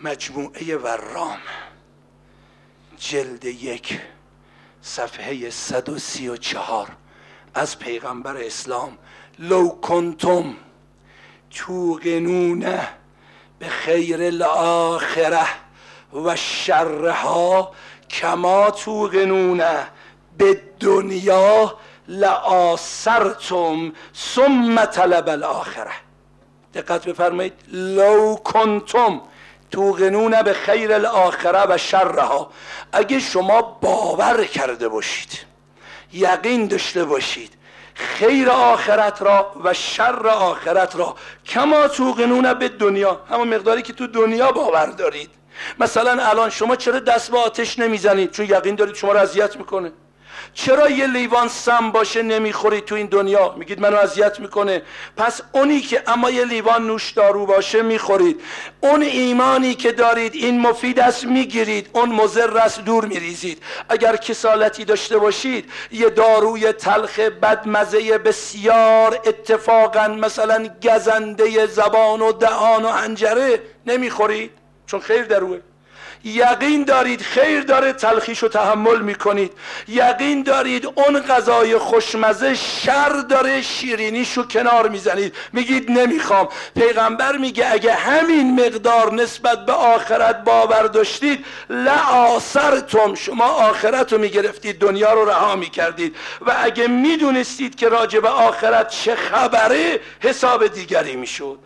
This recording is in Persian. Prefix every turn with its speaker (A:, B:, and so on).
A: مجموعه ورام. جلد یک صفحه 134 از پیغمبر اسلام لو کنتم توقنونه به خیر الاخره و شرها کما توقنونه به دنیا لآسرتم ثم طلب الاخره دقت بفرمایید. لو کنتم توقنون به خیر الاخره و شرها. اگه شما باور کرده باشید یقین داشته باشید خیر آخرت را و شر آخرت را کما توقنون به دنیا همون مقداری که تو دنیا باور دارید. مثلا الان شما چرا دست به آتش نمی‌زنید؟ چون یقین دارید شما را اذیت می‌کنه. چرا یه لیوان سم باشه نمی‌خورید تو این دنیا؟ میگید منو اذیت می‌کنه. پس اونی که اما یه لیوان نوش دارو باشه می‌خورید. اون ایمانی که دارید این مفید است می‌گیرید. اون مضر است دور میریزید. اگر کسالتی داشته باشید یه داروی تلخ بدمزه بسیار اتفاقا مثلا گزنده زبان و دهان و انجره نمی‌خورید. چون خیر دروه. یقین دارید خیر داره تلخیش و تحمل می‌کنید. یقین دارید اون غذای خوشمزه شر داره شیرینیش رو کنار می‌زنید. میگید نمی‌خوام. پیغمبر میگه اگه همین مقدار نسبت به آخرت باور داشتید لعاصرتم شما آخرت رو می‌گرفتید دنیا رو رها می‌کردید. و اگه می‌دونستید که راجع به آخرت چه خبره حساب دیگری می‌شد.